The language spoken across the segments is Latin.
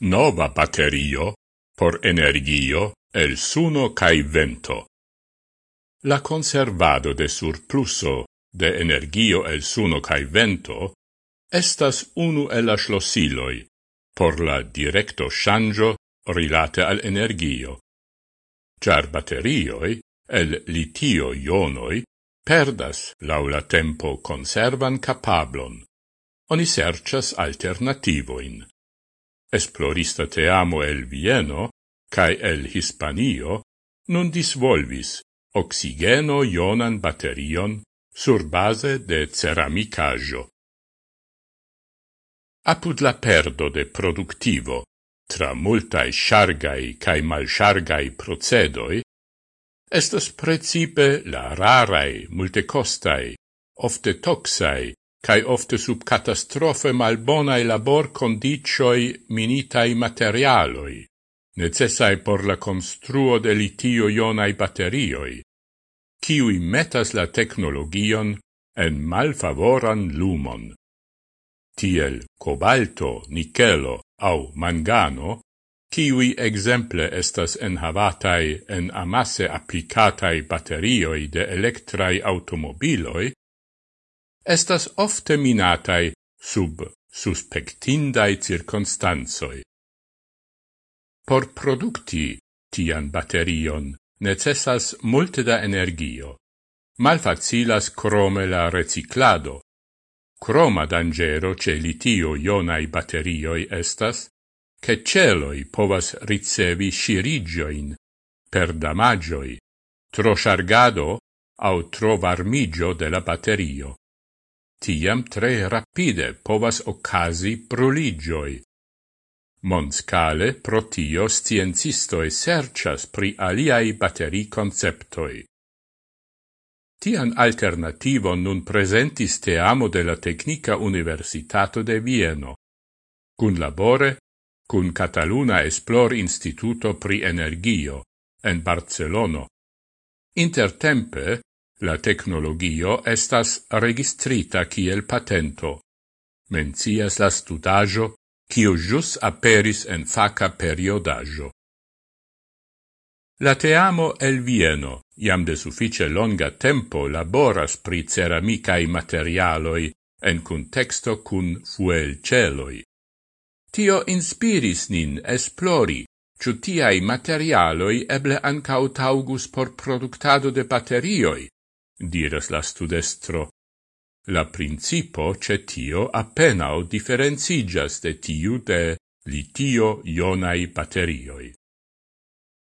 nova baterio por energio el suno cae vento. La conservado de surpluso de energio el suno cae vento estas unu el la schlosiloi por la directo shangio rilate al energio. Char baterioi el litio ionoi perdas laula tempo conservan capablon. Oni serchas alternativoin esplorista teamo el Vieno cae el Hispanio, nun disvolvis oxigeno ionan baterion sur base de ceramicajo. Apud la perdo de productivo, tra multae shargai cae malshargai procedoi, estas precipe la rarai, multecostai, ofte toxai, cae ofte sub catastrofe malbonae labor condicioi minitai materialoi, necessae por la construo de litio-ionai baterioi, ciui metas la technologion en malfavoran lumon. Tiel cobalto, nichelo au mangano, ciui exemple estas enhavatai en amasse applicatai baterioi de electrai automobiloi, estas ofte minatai sub suspectindai circonstanzoi. Por producti tian batterion necessas multe da energio. Malfacilas crome la reciclado. Croma dangero ce litio ionai batterioi estas, che celoi povas ricevi scirigioin per damagioi, tro chargado au tro varmigio de la baterio. Tiam tre rapide povas ocasi bruligioi. Monscale protio sciencistoi sercias pri aliai bateri conceptoi. Tian alternativo nun presentis te amo de la Tecnica Universitato de Vieno, cun labore, cun Cataluna Esplor Instituto pri Energio, en Barcelono. Intertempe, La tecnologio estas registrita kiel patento. Mencias la studajo, kiu jus aperis en faca periodajo. La teamo el Vieno, jam de suffice longa tempo laboras pri ceramicae materialoi en contexto cun fuel celoi. Tio inspiris nin esplori, ciu tiai materialoi eble ancau taugus por productado de baterioi, diras la studestro. La principo ce tio appenao differencigas de tiu de litio-ionai baterioi.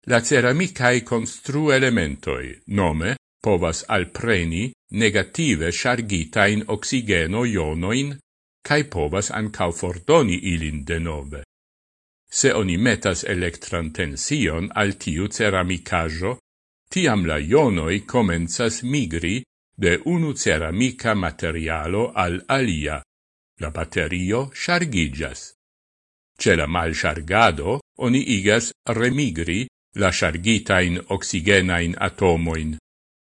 La ceramicae constru elementoi, nome, povas alpreni negative chargitain oxigeno-ionoin, cae povas ancau fordoni ilin denove. Se oni metas electran tension al tiu ceramicajo, Tiam la ionoi comenzas migri de unu ceramica materialo al alia. La batterio chargigas. Ce la mal chargado oni igas remigri la chargitain oxigenain atomoin,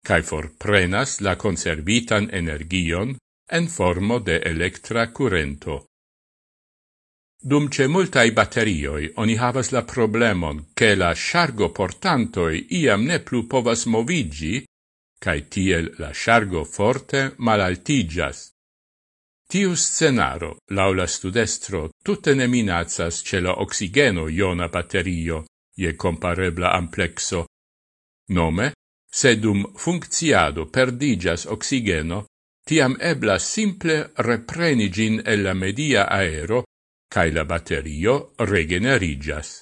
cae forprenas la conservitan energion en formo de electra currento. Dum ce multai batterioi oni havas la problemon che la shargo portantoi iam ne plu povas movigi, cae tiel la shargo forte malaltigas. Tiu scenaro, laula studestro, tutte ne minazas ce la oxigeno iona batterio, je comparebla amplexo. Nome, se dum funcciado perdigas oxigeno, tiam ebla simple reprenigin el la media aero cae la batterio regenerigas.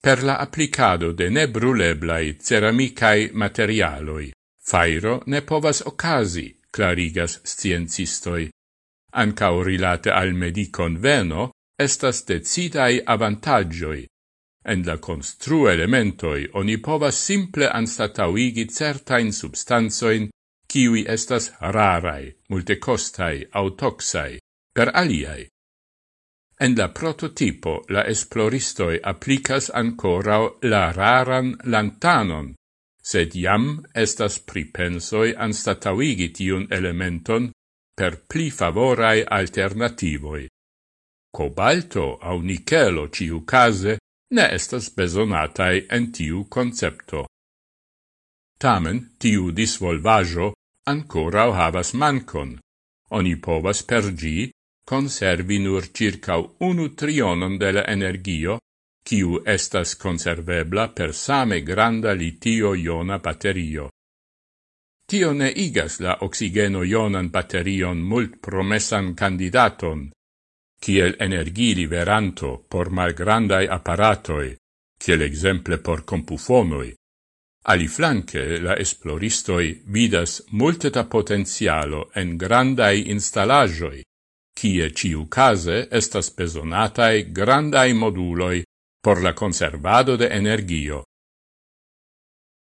Per la applicado de nebruleblai ceramicae materialoi, fairo ne povas ocasi, clarigas sciencistoi. Ancao rilate al medicon veno, estas decidai avantagioi. En la constru elementoi oni povas simple anstatauigi certain substanzoin kiwi estas rarai, multecostai, autoxai, per aliai, En la prototipo la esploristoi applicas ancora la raran lantanon, sed jam estas pripensoi anstatauigi tiun elementon per pli favorai alternativoi. Cobalto au nichelo ciu case ne estas besonatai en tiu concepto. Tamen tiu disvolvajo ancora havas mancon. Oni povas per gi conservi nur circa unu trionon de la energio, kiu estas conservebla per same granda litio-iona baterio. Tio ne igas la oxigeno-ionan baterion mult promesan candidaton, kiel energi liberanto por malgrandai apparatoi, kiel exemple por compufonoi. Ali flanque la esploristoi vidas multeta potenzialo en grandai installagioi, kie ciu case estas besonatai grandai moduloi por la conservado de energio.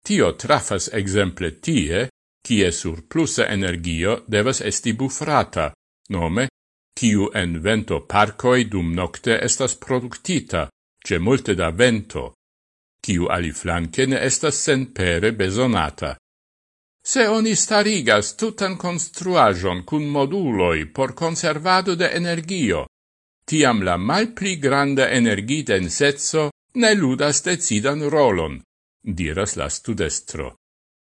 Tio trafas exemple tie, kie surplusa energio devas esti bufrata, nome, kiu en vento parcoi dum nocte estas productita, ce multe da vento, kiu ali flanque ne estas senpere besonata. Se oni starigas tutan construajon cun moduloi por conservado de energio, tiam la malpli granda energitensezzo ne ludas decidan rolon, diras la studestro.